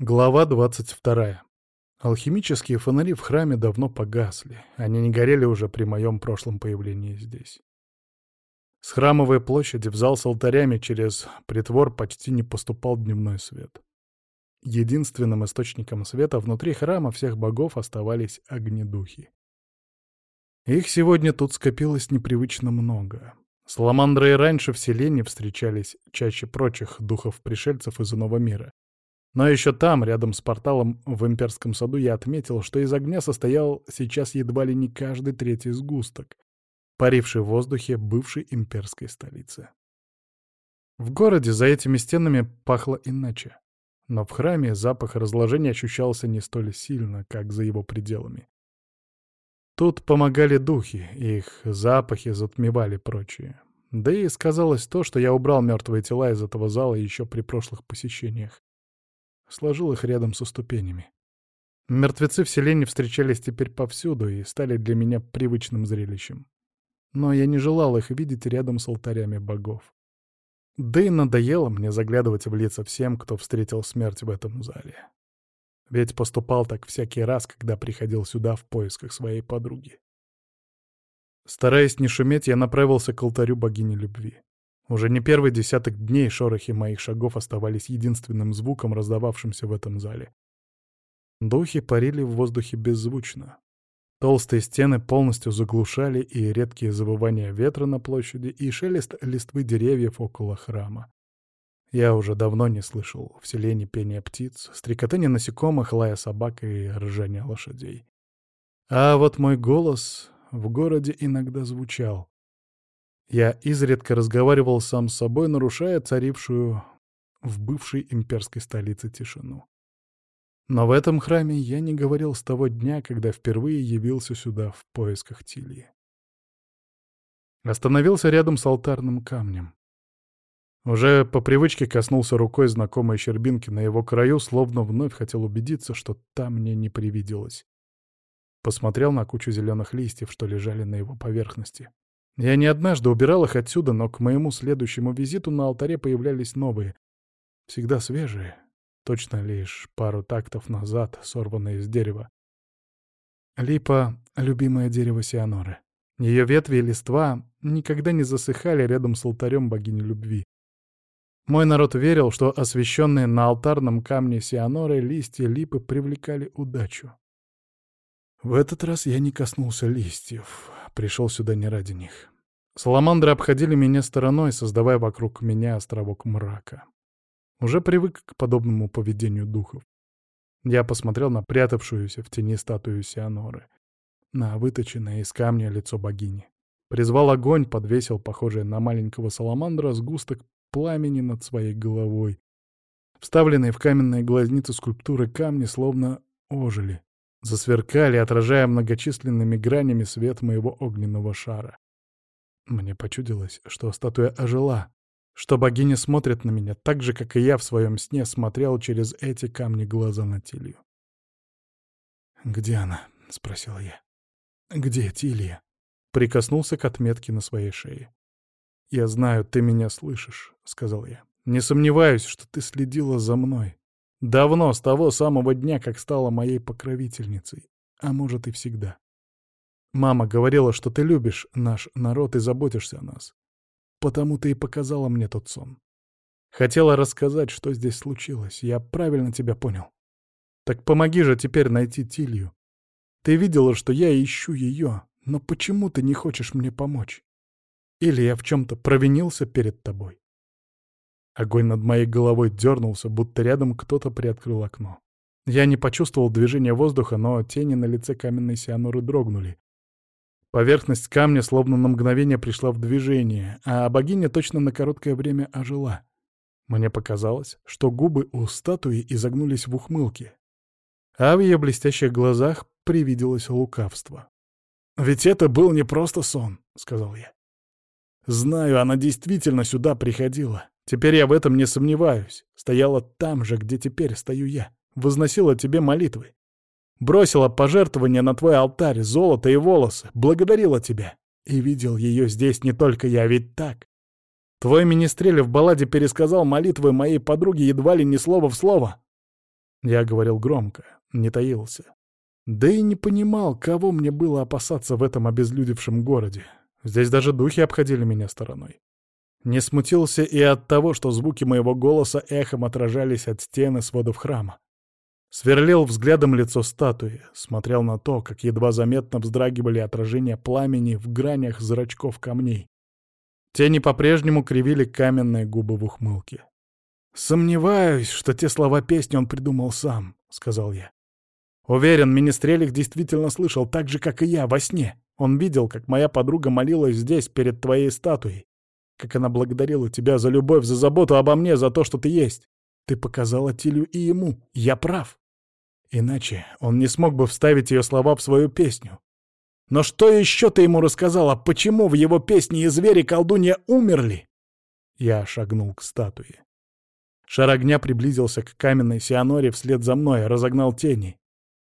Глава 22. Алхимические фонари в храме давно погасли. Они не горели уже при моем прошлом появлении здесь. С храмовой площади в зал с алтарями через притвор почти не поступал дневной свет. Единственным источником света внутри храма всех богов оставались огнедухи. Их сегодня тут скопилось непривычно много. Саламандры и раньше в селении встречались чаще прочих духов-пришельцев из иного мира. Но еще там, рядом с порталом в имперском саду, я отметил, что из огня состоял сейчас едва ли не каждый третий сгусток, паривший в воздухе бывшей имперской столицы. В городе за этими стенами пахло иначе. Но в храме запах разложения ощущался не столь сильно, как за его пределами. Тут помогали духи, их запахи затмевали прочие. Да и сказалось то, что я убрал мертвые тела из этого зала еще при прошлых посещениях. Сложил их рядом со ступенями. Мертвецы в селении встречались теперь повсюду и стали для меня привычным зрелищем. Но я не желал их видеть рядом с алтарями богов. Да и надоело мне заглядывать в лица всем, кто встретил смерть в этом зале. Ведь поступал так всякий раз, когда приходил сюда в поисках своей подруги. Стараясь не шуметь, я направился к алтарю богини любви. Уже не первый десяток дней шорохи моих шагов оставались единственным звуком, раздававшимся в этом зале. Духи парили в воздухе беззвучно. Толстые стены полностью заглушали и редкие завывания ветра на площади, и шелест листвы деревьев около храма. Я уже давно не слышал в селении пения птиц, стрекотания насекомых, лая собак и ржания лошадей. А вот мой голос в городе иногда звучал. Я изредка разговаривал сам с собой, нарушая царившую в бывшей имперской столице тишину. Но в этом храме я не говорил с того дня, когда впервые явился сюда в поисках Тильи. Остановился рядом с алтарным камнем. Уже по привычке коснулся рукой знакомой щербинки на его краю, словно вновь хотел убедиться, что там мне не привиделось. Посмотрел на кучу зеленых листьев, что лежали на его поверхности. Я не однажды убирал их отсюда, но к моему следующему визиту на алтаре появлялись новые. Всегда свежие. Точно лишь пару тактов назад, сорванные из дерева. Липа — любимое дерево Сианоры. Ее ветви и листва никогда не засыхали рядом с алтарем богини любви. Мой народ верил, что освященные на алтарном камне Сианоры листья липы привлекали удачу. В этот раз я не коснулся листьев, пришел сюда не ради них. Саламандры обходили меня стороной, создавая вокруг меня островок мрака. Уже привык к подобному поведению духов. Я посмотрел на прятавшуюся в тени статую Сианоры, на выточенное из камня лицо богини. Призвал огонь, подвесил похожий на маленького саламандра сгусток пламени над своей головой. Вставленные в каменные глазницы скульптуры камни словно ожили, засверкали, отражая многочисленными гранями свет моего огненного шара. Мне почудилось, что статуя ожила, что богиня смотрит на меня так же, как и я в своем сне смотрел через эти камни глаза на Тилью. «Где она?» — спросил я. «Где Тилья?» Прикоснулся к отметке на своей шее. «Я знаю, ты меня слышишь», — сказал я. «Не сомневаюсь, что ты следила за мной, Давно, с того самого дня, как стала моей покровительницей. А может и всегда. Мама говорила, что ты любишь наш народ и заботишься о нас. Потому ты и показала мне тот сон. Хотела рассказать, что здесь случилось. Я правильно тебя понял. Так помоги же теперь найти Тилью. Ты видела, что я ищу ее, но почему ты не хочешь мне помочь? Или я в чем-то провинился перед тобой? Огонь над моей головой дернулся, будто рядом кто-то приоткрыл окно. Я не почувствовал движения воздуха, но тени на лице каменной Сиануры дрогнули. Поверхность камня словно на мгновение пришла в движение, а богиня точно на короткое время ожила. Мне показалось, что губы у статуи изогнулись в ухмылке, а в ее блестящих глазах привиделось лукавство. «Ведь это был не просто сон», — сказал я. «Знаю, она действительно сюда приходила. Теперь я в этом не сомневаюсь. Стояла там же, где теперь стою я. Возносила тебе молитвы. Бросила пожертвования на твой алтарь, золото и волосы. Благодарила тебя. И видел ее здесь не только я, ведь так. Твой министрель в балладе пересказал молитвы моей подруги едва ли не слово в слово. Я говорил громко, не таился. Да и не понимал, кого мне было опасаться в этом обезлюдевшем городе. Здесь даже духи обходили меня стороной. Не смутился и от того, что звуки моего голоса эхом отражались от стены сводов храма. Сверлил взглядом лицо статуи, смотрел на то, как едва заметно вздрагивали отражения пламени в гранях зрачков камней. Тени по-прежнему кривили каменные губы в ухмылке. «Сомневаюсь, что те слова песни он придумал сам», — сказал я. Уверен, Министрелих действительно слышал так же, как и я, во сне. Он видел, как моя подруга молилась здесь, перед твоей статуей. Как она благодарила тебя за любовь, за заботу обо мне, за то, что ты есть. Ты показала Тилю и ему. Я прав. Иначе он не смог бы вставить ее слова в свою песню. Но что еще ты ему рассказала? Почему в его песне и звери колдунья умерли? Я шагнул к статуе. Шар огня приблизился к каменной Сианоре вслед за мной, разогнал тени.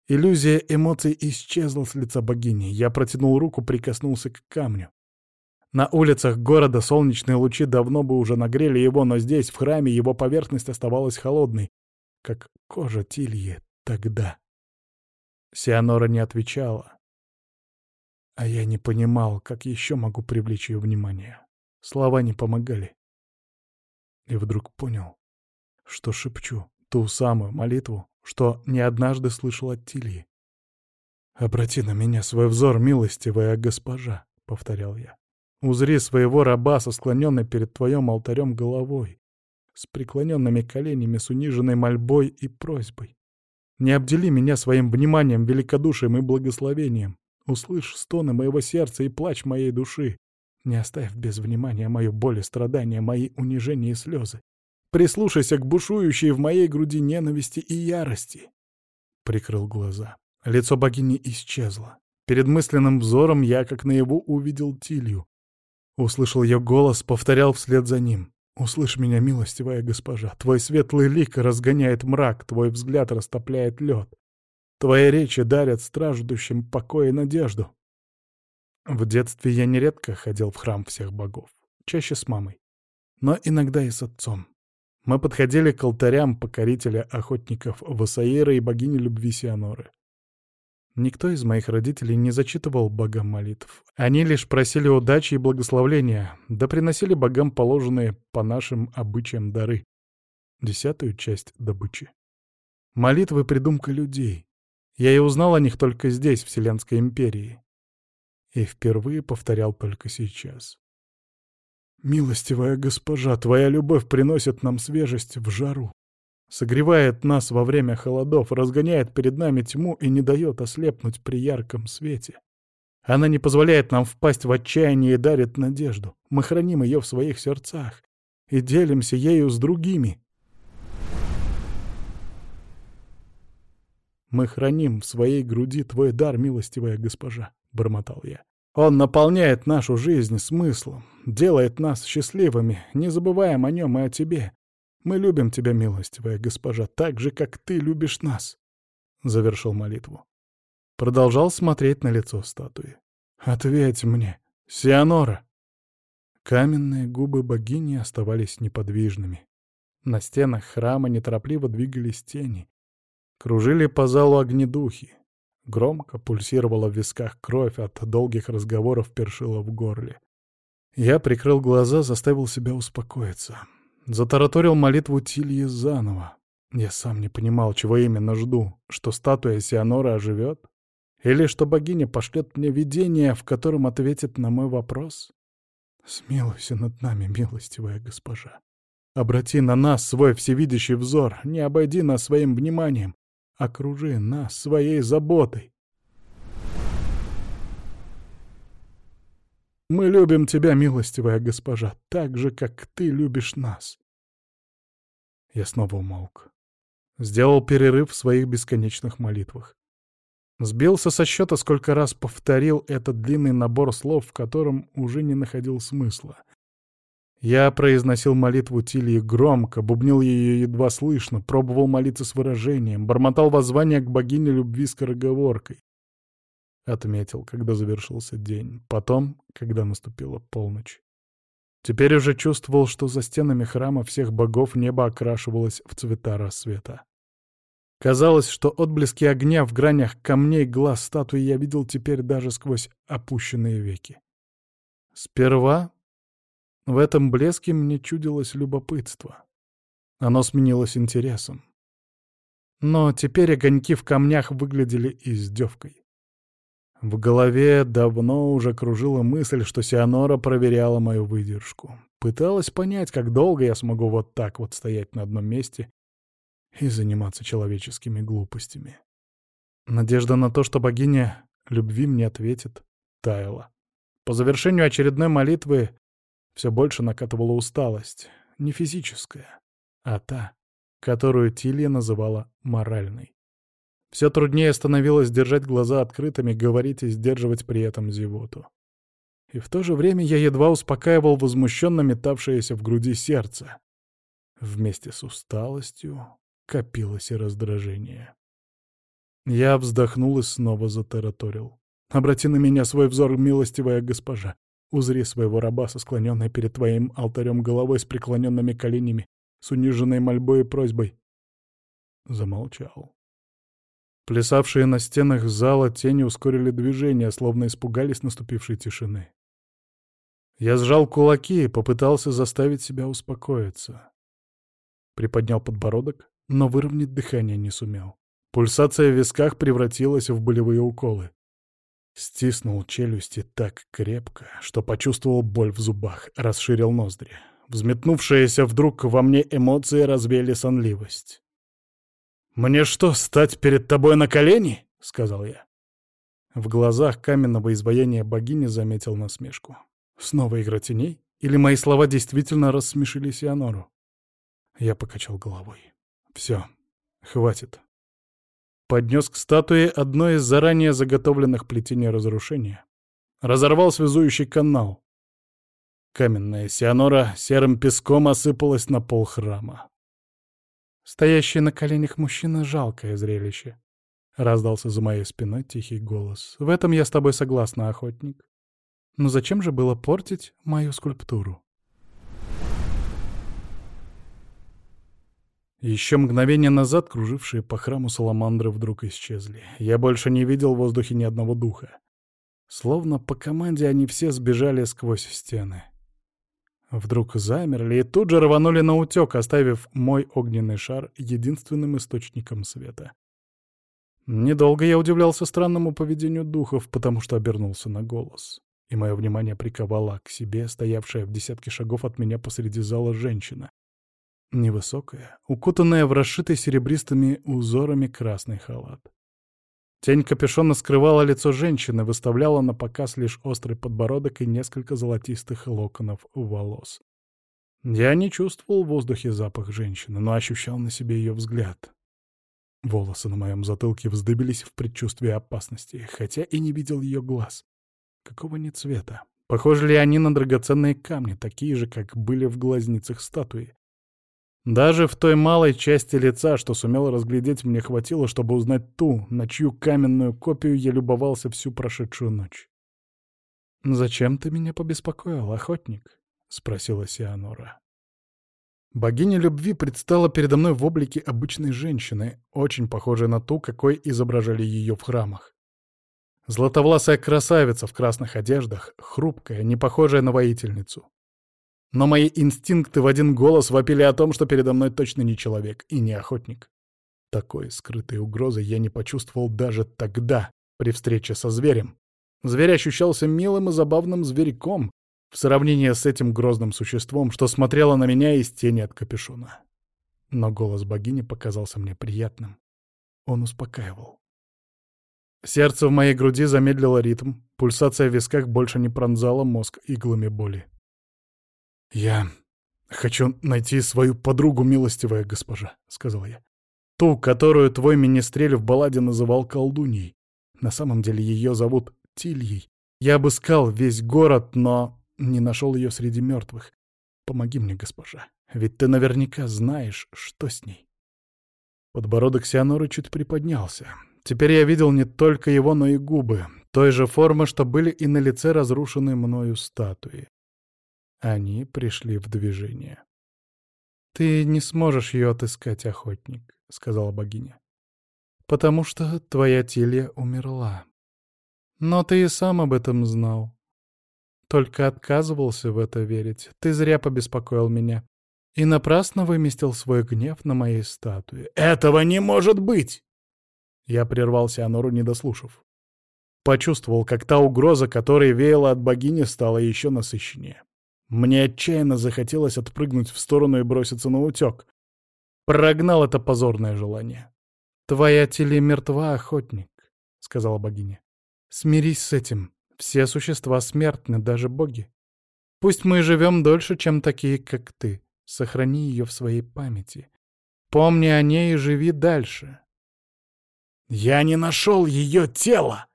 Иллюзия эмоций исчезла с лица богини. Я протянул руку, прикоснулся к камню. На улицах города солнечные лучи давно бы уже нагрели его, но здесь, в храме, его поверхность оставалась холодной, как кожа Тильи тогда. Сианора не отвечала. А я не понимал, как еще могу привлечь ее внимание. Слова не помогали. И вдруг понял, что шепчу ту самую молитву, что не однажды слышал от Тильи. «Обрати на меня свой взор, милостивая госпожа», — повторял я. «Узри своего раба со склоненной перед твоим алтарем головой, с преклоненными коленями, с униженной мольбой и просьбой. Не обдели меня своим вниманием, великодушием и благословением. Услышь стоны моего сердца и плач моей души. Не оставь без внимания мою боль и страдания, мои унижения и слезы. Прислушайся к бушующей в моей груди ненависти и ярости. Прикрыл глаза. Лицо богини исчезло. Перед мысленным взором я, как наяву, увидел Тилью. Услышал ее голос, повторял вслед за ним. «Услышь меня, милостивая госпожа, твой светлый лик разгоняет мрак, твой взгляд растопляет лед. Твои речи дарят страждущим покой и надежду». В детстве я нередко ходил в храм всех богов, чаще с мамой, но иногда и с отцом. Мы подходили к алтарям покорителя охотников Васаира и богини любви Сианоры. Никто из моих родителей не зачитывал богам молитв. Они лишь просили удачи и благословления, да приносили богам положенные по нашим обычаям дары. Десятую часть добычи. Молитвы — придумка людей. Я и узнал о них только здесь, в Вселенской империи. И впервые повторял только сейчас. «Милостивая госпожа, твоя любовь приносит нам свежесть в жару, согревает нас во время холодов, разгоняет перед нами тьму и не дает ослепнуть при ярком свете. Она не позволяет нам впасть в отчаяние и дарит надежду. Мы храним ее в своих сердцах и делимся ею с другими. Мы храним в своей груди твой дар, милостивая госпожа, — бормотал я. Он наполняет нашу жизнь смыслом, делает нас счастливыми, не забываем о нем и о тебе. Мы любим тебя, милостивая госпожа, так же, как ты любишь нас. Завершил молитву. Продолжал смотреть на лицо статуи. Ответь мне, Сианора. Каменные губы богини оставались неподвижными. На стенах храма неторопливо двигались тени. Кружили по залу огнедухи. Громко пульсировала в висках кровь, от долгих разговоров першила в горле. Я прикрыл глаза, заставил себя успокоиться. Затараторил молитву Тильи заново. Я сам не понимал, чего именно жду. Что статуя Сианора оживет? Или что богиня пошлет мне видение, в котором ответит на мой вопрос? Смилуйся над нами, милостивая госпожа. Обрати на нас свой всевидящий взор, не обойди нас своим вниманием, Окружи нас своей заботой. Мы любим тебя, милостивая госпожа, так же, как ты любишь нас. Я снова умолк. Сделал перерыв в своих бесконечных молитвах. Сбился со счета, сколько раз повторил этот длинный набор слов, в котором уже не находил смысла. Я произносил молитву Тильи громко, бубнил ее едва слышно, пробовал молиться с выражением, бормотал воззвание к богине любви скороговоркой. Отметил, когда завершился день, потом, когда наступила полночь. Теперь уже чувствовал, что за стенами храма всех богов небо окрашивалось в цвета рассвета. Казалось, что отблески огня в гранях камней глаз статуи я видел теперь даже сквозь опущенные веки. Сперва в этом блеске мне чудилось любопытство. Оно сменилось интересом. Но теперь огоньки в камнях выглядели издевкой. В голове давно уже кружила мысль, что Сианора проверяла мою выдержку. Пыталась понять, как долго я смогу вот так вот стоять на одном месте и заниматься человеческими глупостями. Надежда на то, что богиня любви мне ответит, таяла. По завершению очередной молитвы все больше накатывала усталость, не физическая, а та, которую Тилья называла моральной. Все труднее становилось держать глаза открытыми, говорить и сдерживать при этом зевоту. И в то же время я едва успокаивал возмущенно метавшееся в груди сердце. Вместе с усталостью копилось и раздражение. Я вздохнул и снова затараторил. «Обрати на меня свой взор, милостивая госпожа. Узри своего раба со склоненной перед твоим алтарем головой с преклоненными коленями, с униженной мольбой и просьбой». Замолчал. Плясавшие на стенах зала тени ускорили движение, словно испугались наступившей тишины. Я сжал кулаки и попытался заставить себя успокоиться. Приподнял подбородок, но выровнять дыхание не сумел. Пульсация в висках превратилась в болевые уколы. Стиснул челюсти так крепко, что почувствовал боль в зубах, расширил ноздри. Взметнувшиеся вдруг во мне эмоции развеяли сонливость. «Мне что, стать перед тобой на колени?» — сказал я. В глазах каменного изваяния богини заметил насмешку. Снова игра теней? Или мои слова действительно рассмешили Сианору? Я покачал головой. Все, хватит. Поднес к статуе одно из заранее заготовленных плетений разрушения. Разорвал связующий канал. Каменная Сианора серым песком осыпалась на пол храма. Стоящий на коленях мужчина — жалкое зрелище. Раздался за моей спиной тихий голос. В этом я с тобой согласна, охотник. Но зачем же было портить мою скульптуру? Еще мгновение назад кружившие по храму саламандры вдруг исчезли. Я больше не видел в воздухе ни одного духа. Словно по команде они все сбежали сквозь стены. Вдруг замерли и тут же рванули на утек, оставив мой огненный шар единственным источником света. Недолго я удивлялся странному поведению духов, потому что обернулся на голос. И мое внимание приковала к себе стоявшая в десятке шагов от меня посреди зала женщина. Невысокая, укутанная в расшитый серебристыми узорами красный халат. Тень капюшона скрывала лицо женщины, выставляла на показ лишь острый подбородок и несколько золотистых локонов волос. Я не чувствовал в воздухе запах женщины, но ощущал на себе ее взгляд. Волосы на моем затылке вздыбились в предчувствии опасности, хотя и не видел ее глаз. Какого ни цвета? Похожи ли они на драгоценные камни, такие же, как были в глазницах статуи? Даже в той малой части лица, что сумел разглядеть, мне хватило, чтобы узнать ту, на чью каменную копию я любовался всю прошедшую ночь. «Зачем ты меня побеспокоил, охотник?» — спросила Сианора. Богиня любви предстала передо мной в облике обычной женщины, очень похожей на ту, какой изображали ее в храмах. Златовласая красавица в красных одеждах, хрупкая, не похожая на воительницу. Но мои инстинкты в один голос вопили о том, что передо мной точно не человек и не охотник. Такой скрытой угрозы я не почувствовал даже тогда, при встрече со зверем. Зверь ощущался милым и забавным зверьком в сравнении с этим грозным существом, что смотрело на меня из тени от капюшона. Но голос богини показался мне приятным. Он успокаивал. Сердце в моей груди замедлило ритм, пульсация в висках больше не пронзала мозг иглами боли. «Я хочу найти свою подругу, милостивая госпожа», — сказал я. «Ту, которую твой министрель в балладе называл колдуньей. На самом деле ее зовут Тильей. Я обыскал весь город, но не нашел ее среди мертвых. Помоги мне, госпожа, ведь ты наверняка знаешь, что с ней». Подбородок Сианоры чуть приподнялся. Теперь я видел не только его, но и губы, той же формы, что были и на лице разрушенной мною статуи. Они пришли в движение. «Ты не сможешь ее отыскать, охотник», — сказала богиня. Потому что твоя Тилья умерла. Но ты и сам об этом знал. Только отказывался в это верить. Ты зря побеспокоил меня. И напрасно выместил свой гнев на моей статуе. «Этого не может быть!» Я прервался Анору, не дослушав. Почувствовал, как та угроза, которая веяла от богини, стала еще насыщеннее. Мне отчаянно захотелось отпрыгнуть в сторону и броситься на утек. Прогнал это позорное желание. «Твоя теле мертва, охотник», — сказала богиня. «Смирись с этим. Все существа смертны, даже боги. Пусть мы живем дольше, чем такие, как ты. Сохрани ее в своей памяти. Помни о ней и живи дальше». «Я не нашел ее тело!»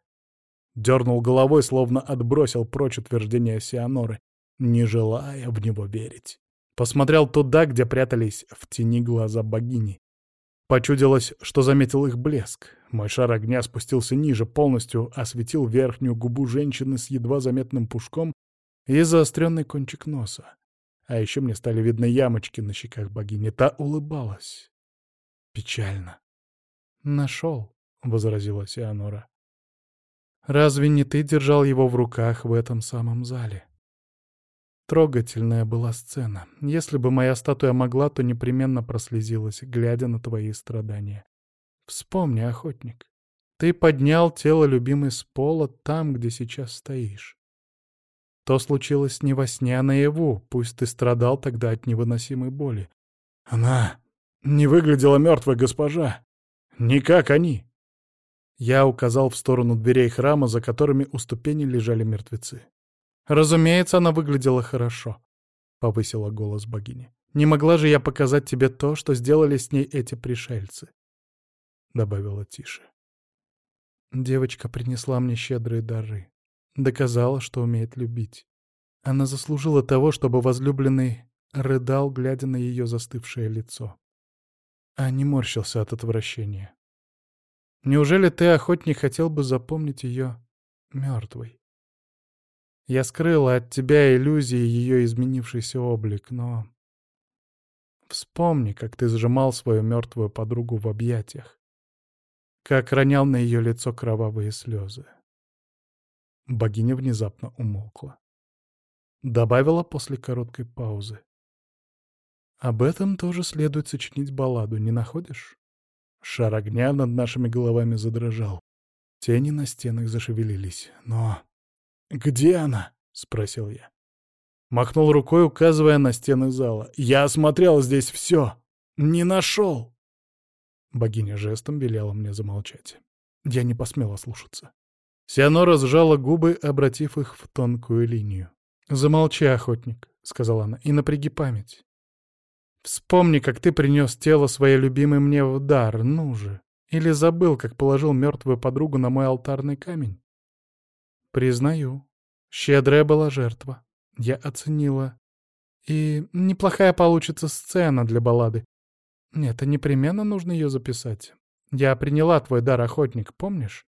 Дернул головой, словно отбросил прочь утверждение Сианоры, не желая в него верить. Посмотрел туда, где прятались в тени глаза богини. Почудилось, что заметил их блеск. Мой шар огня спустился ниже, полностью осветил верхнюю губу женщины с едва заметным пушком и заостренный кончик носа. А еще мне стали видны ямочки на щеках богини. Та улыбалась. Печально. «Нашел», — возразила Сианора. «Разве не ты держал его в руках в этом самом зале?» Трогательная была сцена. Если бы моя статуя могла, то непременно прослезилась, глядя на твои страдания. Вспомни, охотник, ты поднял тело любимой с пола там, где сейчас стоишь. То случилось не во сне, а наяву, пусть ты страдал тогда от невыносимой боли. Она не выглядела мертвой госпожа. Не как они. Я указал в сторону дверей храма, за которыми у ступени лежали мертвецы. «Разумеется, она выглядела хорошо», — повысила голос богини. «Не могла же я показать тебе то, что сделали с ней эти пришельцы», — добавила тише. Девочка принесла мне щедрые дары. Доказала, что умеет любить. Она заслужила того, чтобы возлюбленный рыдал, глядя на ее застывшее лицо. А не морщился от отвращения. Неужели ты, охотник, хотел бы запомнить ее мертвой? Я скрыла от тебя иллюзии ее изменившийся облик, но... Вспомни, как ты сжимал свою мертвую подругу в объятиях, как ронял на ее лицо кровавые слезы. Богиня внезапно умолкла. Добавила после короткой паузы. Об этом тоже следует сочинить балладу, не находишь? Шар огня над нашими головами задрожал. Тени на стенах зашевелились. Но «Где она?» — спросил я. Махнул рукой, указывая на стены зала. «Я осмотрел здесь все. Не нашел!» Богиня жестом велела мне замолчать. Я не посмела слушаться. Сианора сжала губы, обратив их в тонкую линию. «Замолчи, охотник», — сказала она, — «и напряги память. Вспомни, как ты принес тело своей любимой мне в дар, ну же. Или забыл, как положил мертвую подругу на мой алтарный камень. Признаю, щедрая была жертва. Я оценила. И неплохая получится сцена для баллады. Нет, непременно нужно ее записать. Я приняла твой дар, охотник, помнишь?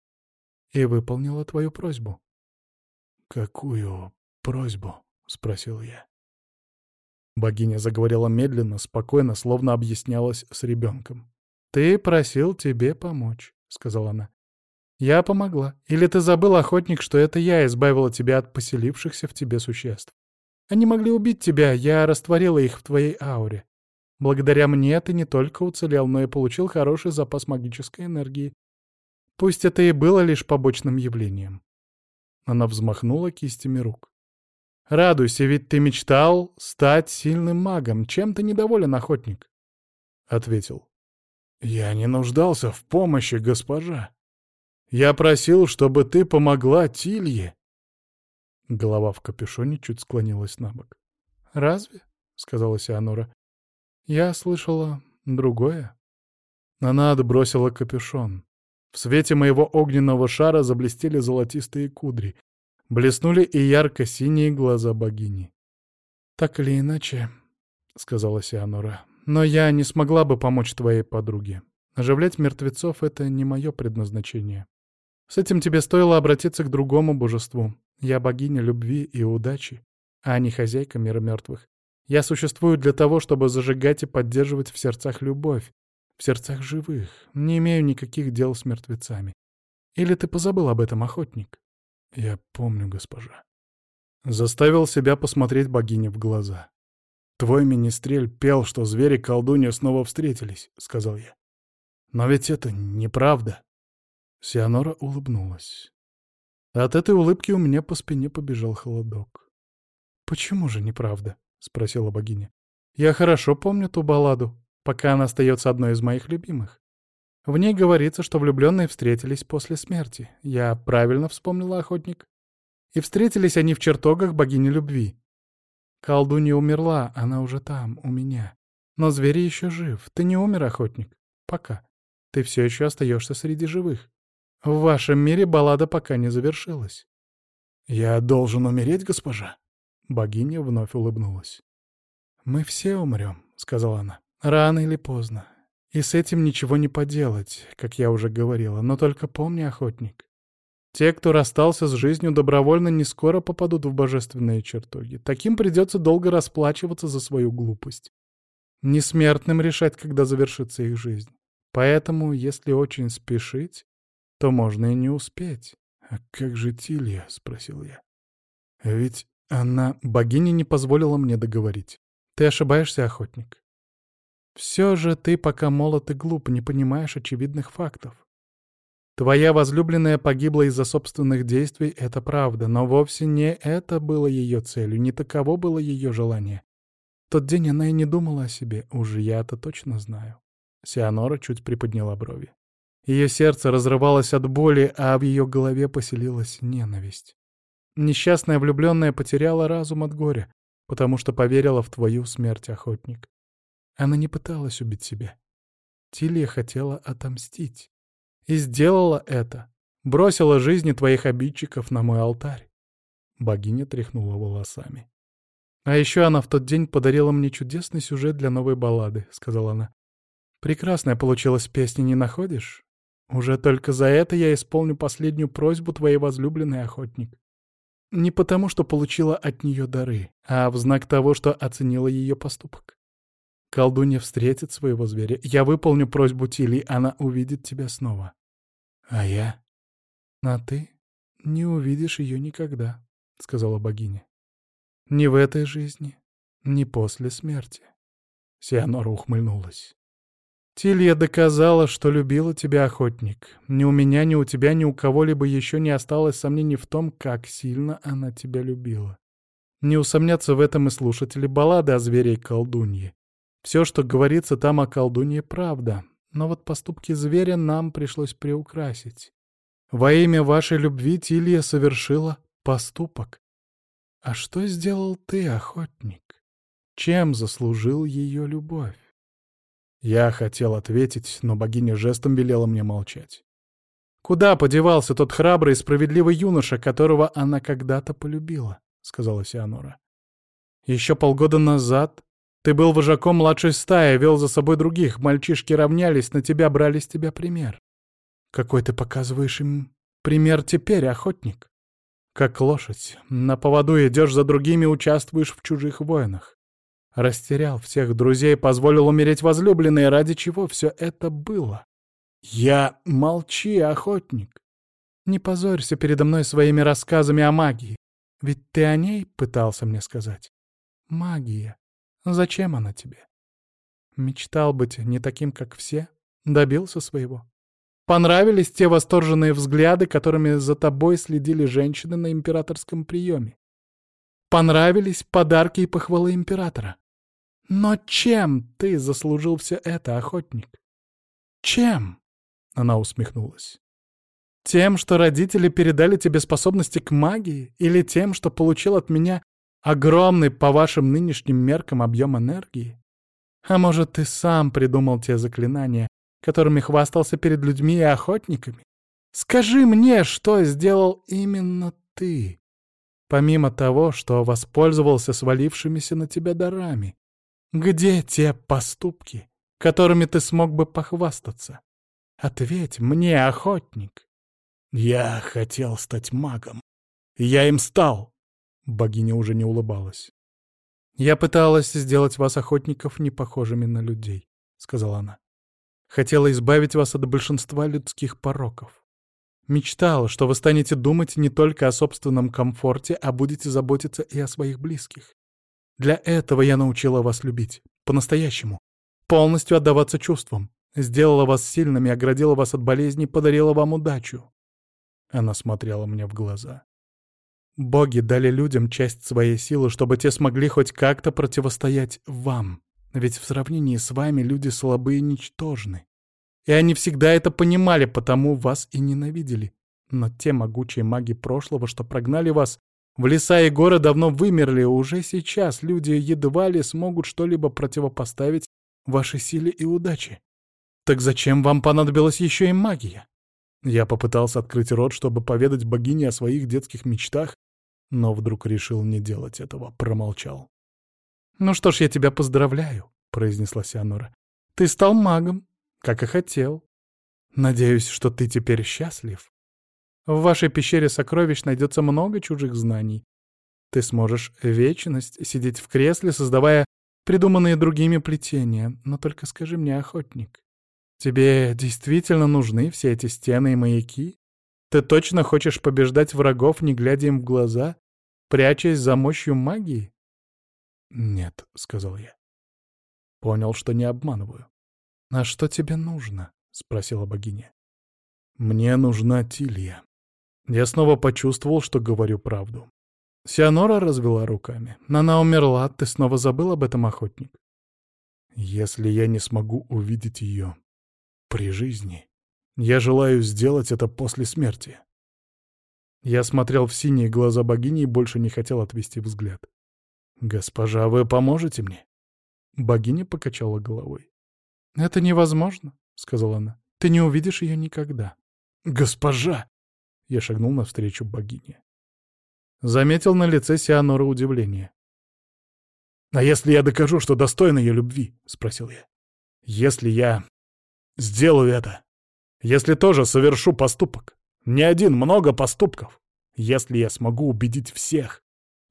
И выполнила твою просьбу. «Какую просьбу?» — спросил я. Богиня заговорила медленно, спокойно, словно объяснялась с ребенком. «Ты просил тебе помочь», — сказала она. Я помогла. Или ты забыл, охотник, что это я избавила тебя от поселившихся в тебе существ? Они могли убить тебя, я растворила их в твоей ауре. Благодаря мне ты не только уцелел, но и получил хороший запас магической энергии. Пусть это и было лишь побочным явлением. Она взмахнула кистями рук. «Радуйся, ведь ты мечтал стать сильным магом. Чем ты недоволен, охотник?» Ответил. «Я не нуждался в помощи, госпожа. Я просил, чтобы ты помогла Тилье. Голова в капюшоне чуть склонилась на бок. «Разве?» — сказала Сианора. «Я слышала другое». Она отбросила капюшон. В свете моего огненного шара заблестели золотистые кудри. Блеснули и ярко-синие глаза богини. «Так или иначе», — сказала Сианора, — «но я не смогла бы помочь твоей подруге. Оживлять мертвецов — это не мое предназначение. С этим тебе стоило обратиться к другому божеству. Я богиня любви и удачи, а не хозяйка мира мертвых. Я существую для того, чтобы зажигать и поддерживать в сердцах любовь, в сердцах живых, не имею никаких дел с мертвецами. Или ты позабыл об этом, охотник? Я помню, госпожа. Заставил себя посмотреть богине в глаза. «Твой министрель пел, что звери колдунья снова встретились», — сказал я. «Но ведь это неправда». Сианора улыбнулась. От этой улыбки у меня по спине побежал холодок. «Почему же неправда?» — спросила богиня. «Я хорошо помню ту балладу, пока она остается одной из моих любимых. В ней говорится, что влюбленные встретились после смерти. Я правильно вспомнила, охотник? И встретились они в чертогах богини любви. Колдунья умерла, она уже там, у меня. Но зверь еще жив. Ты не умер, охотник? Пока. Ты все еще остаешься среди живых. В вашем мире баллада пока не завершилась. «Я должен умереть, госпожа?» Богиня вновь улыбнулась. «Мы все умрем», — сказала она. «Рано или поздно. И с этим ничего не поделать, как я уже говорила. Но только помни, охотник, те, кто расстался с жизнью, добровольно не скоро попадут в божественные чертоги. Таким придется долго расплачиваться за свою глупость. Несмертным решать, когда завершится их жизнь. Поэтому, если очень спешить, то можно и не успеть. «А как же Тилья?» — спросил я. «Ведь она... Богиня не позволила мне договорить. Ты ошибаешься, охотник. Все же ты пока молод и глуп, не понимаешь очевидных фактов. Твоя возлюбленная погибла из-за собственных действий, это правда, но вовсе не это было ее целью, не таково было ее желание. В тот день она и не думала о себе, уже я это точно знаю. Сианора чуть приподняла брови. Ее сердце разрывалось от боли, а в ее голове поселилась ненависть. Несчастная влюбленная потеряла разум от горя, потому что поверила в твою смерть, охотник. Она не пыталась убить себя. Тилия хотела отомстить. И сделала это. Бросила жизни твоих обидчиков на мой алтарь. Богиня тряхнула волосами. «А еще она в тот день подарила мне чудесный сюжет для новой баллады», — сказала она. «Прекрасная получилась песня, не находишь? Уже только за это я исполню последнюю просьбу твоей возлюбленной охотник. Не потому, что получила от нее дары, а в знак того, что оценила ее поступок. Колдунья встретит своего зверя. Я выполню просьбу Тили, она увидит тебя снова. А я? А ты не увидишь ее никогда, — сказала богиня. Ни в этой жизни, ни после смерти. Сианора ухмыльнулась. Тилья доказала, что любила тебя, охотник. Ни у меня, ни у тебя, ни у кого-либо еще не осталось сомнений в том, как сильно она тебя любила. Не усомнятся в этом и слушатели баллады о звере и колдунье. Все, что говорится там о колдунье, правда. Но вот поступки зверя нам пришлось приукрасить. Во имя вашей любви Тилья совершила поступок. А что сделал ты, охотник? Чем заслужил ее любовь? Я хотел ответить, но богиня жестом велела мне молчать. «Куда подевался тот храбрый и справедливый юноша, которого она когда-то полюбила?» — сказала Сианора. «Еще полгода назад ты был вожаком младшей стаи, вел за собой других, мальчишки равнялись, на тебя брали с тебя пример. Какой ты показываешь им пример теперь, охотник? Как лошадь, на поводу идешь за другими, участвуешь в чужих войнах. Растерял всех друзей, позволил умереть возлюбленной, ради чего все это было. Я молчи, охотник. Не позорься передо мной своими рассказами о магии. Ведь ты о ней пытался мне сказать. Магия. Зачем она тебе? Мечтал быть не таким, как все? Добился своего? Понравились те восторженные взгляды, которыми за тобой следили женщины на императорском приеме? Понравились подарки и похвалы императора? Но чем ты заслужил все это, охотник? Чем? Она усмехнулась. Тем, что родители передали тебе способности к магии, или тем, что получил от меня Огромный по вашим нынешним меркам объем энергии? А может, ты сам придумал те заклинания, которыми хвастался перед людьми и охотниками? Скажи мне, что сделал именно ты, помимо того, что воспользовался свалившимися на тебя дарами? Где те поступки, которыми ты смог бы похвастаться? Ответь мне, охотник. Я хотел стать магом. Я им стал. Богиня уже не улыбалась. «Я пыталась сделать вас, охотников, не похожими на людей», — сказала она. Хотела избавить вас от большинства людских пороков. Мечтала, что вы станете думать не только о собственном комфорте, а будете заботиться и о своих близких. Для этого я научила вас любить. По-настоящему. Полностью отдаваться чувствам. Сделала вас сильными, оградила вас от болезней, подарила вам удачу. Она смотрела мне в глаза. Боги дали людям часть своей силы, чтобы те смогли хоть как-то противостоять вам. Ведь в сравнении с вами люди слабые и ничтожны. И они всегда это понимали, потому вас и ненавидели. Но те могучие маги прошлого, что прогнали вас в леса и горы, давно вымерли, уже сейчас люди едва ли смогут что-либо противопоставить вашей силе и удаче. Так зачем вам понадобилась еще и магия? Я попытался открыть рот, чтобы поведать богине о своих детских мечтах, но вдруг решил не делать этого, промолчал. «Ну что ж, я тебя поздравляю», — произнесла Сианора. «Ты стал магом, как и хотел. Надеюсь, что ты теперь счастлив. В вашей пещере сокровищ найдется много чужих знаний. Ты сможешь вечность сидеть в кресле, создавая придуманные другими плетения. Но только скажи мне, охотник, тебе действительно нужны все эти стены и маяки? Ты точно хочешь побеждать врагов, не глядя им в глаза, прячась за мощью магии? «Нет», — сказал я. Понял, что не обманываю. «А что тебе нужно?» — спросила богиня. «Мне нужна Тилья». Я снова почувствовал, что говорю правду. Сианора развела руками. «Она умерла, ты снова забыл об этом, охотник?» «Если я не смогу увидеть ее при жизни, я желаю сделать это после смерти». Я смотрел в синие глаза богини и больше не хотел отвести взгляд. «Госпожа, вы поможете мне?» Богиня покачала головой. «Это невозможно», — сказала она. «Ты не увидишь ее никогда». «Госпожа!» Я шагнул навстречу богине. Заметил на лице Сианора удивление. «А если я докажу, что достоин ее любви?» — спросил я. «Если я сделаю это, если тоже совершу поступок, не один, много поступков, если я смогу убедить всех,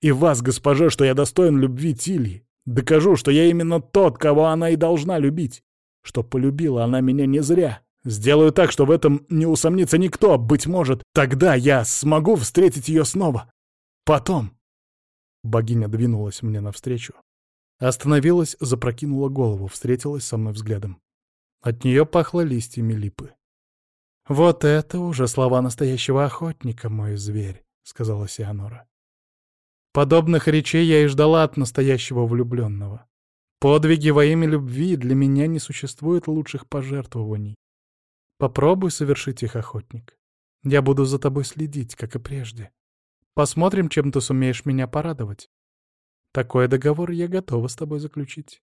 и вас, госпожа, что я достоин любви Тильи. Докажу, что я именно тот, кого она и должна любить. Что полюбила она меня не зря. Сделаю так, что в этом не усомнится никто. Быть может, тогда я смогу встретить ее снова. Потом. Богиня двинулась мне навстречу. Остановилась, запрокинула голову, встретилась со мной взглядом. От нее пахло листьями липы. «Вот это уже слова настоящего охотника, мой зверь», — сказала Сианора. Подобных речей я и ждала от настоящего влюбленного. Подвиги во имя любви для меня не существует лучших пожертвований. Попробуй совершить их, охотник. Я буду за тобой следить, как и прежде. Посмотрим, чем ты сумеешь меня порадовать. Такой договор я готова с тобой заключить.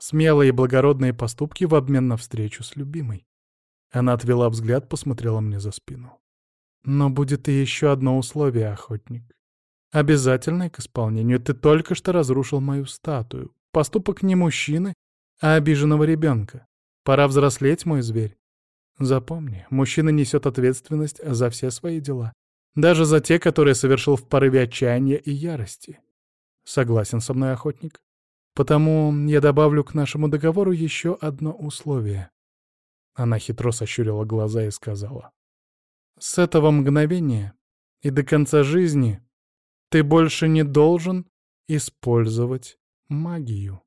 Смелые и благородные поступки в обмен на встречу с любимой. Она отвела взгляд, посмотрела мне за спину. Но будет и еще одно условие, охотник. Обязательный к исполнению. Ты только что разрушил мою статую. Поступок не мужчины, а обиженного ребенка. Пора взрослеть, мой зверь. Запомни, мужчина несет ответственность за все свои дела. Даже за те, которые совершил в порыве отчаяния и ярости. Согласен со мной, охотник? Потому я добавлю к нашему договору еще одно условие. Она хитро сощурила глаза и сказала. С этого мгновения и до конца жизни ты больше не должен использовать магию.